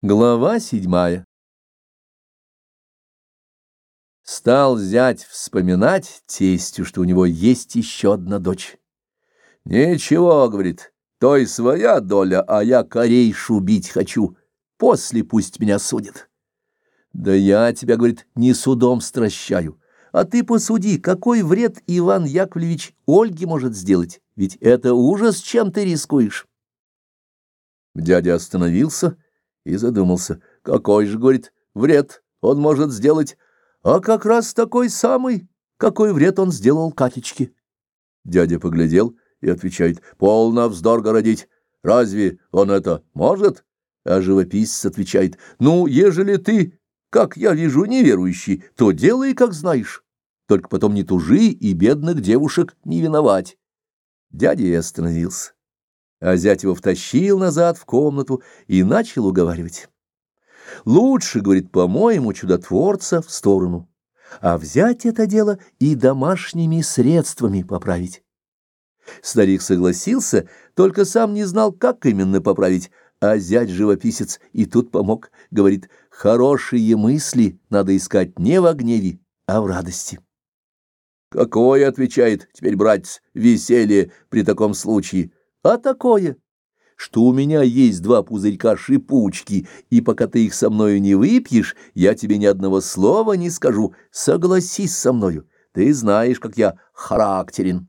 Глава седьмая Стал зять вспоминать тестю, что у него есть еще одна дочь. «Ничего, — говорит, — то и своя доля, а я корейшу бить хочу. После пусть меня судят». «Да я тебя, — говорит, — не судом стращаю, а ты посуди, какой вред Иван Яковлевич Ольге может сделать, ведь это ужас, чем ты рискуешь». Дядя остановился и задумался. Какой же, говорит, вред он может сделать? А как раз такой самый, какой вред он сделал Катечке. Дядя поглядел и отвечает, полно вздор городить. Разве он это может? А живописец отвечает, ну, ежели ты, как я вижу, неверующий, то делай, как знаешь. Только потом не тужи и бедных девушек не виновать. Дядя и остановился а зять его втащил назад в комнату и начал уговаривать. Лучше, говорит, по-моему, чудотворца в сторону, а взять это дело и домашними средствами поправить. Старик согласился, только сам не знал, как именно поправить, а зять-живописец и тут помог, говорит, хорошие мысли надо искать не в гневе, а в радости. «Какое, — отвечает теперь братец, — веселье при таком случае!» А такое, что у меня есть два пузырька шипучки, и пока ты их со мною не выпьешь, я тебе ни одного слова не скажу. Согласись со мною, ты знаешь, как я характерен.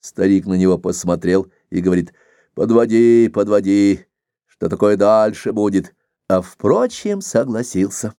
Старик на него посмотрел и говорит, подводи, подводи, что такое дальше будет, а, впрочем, согласился.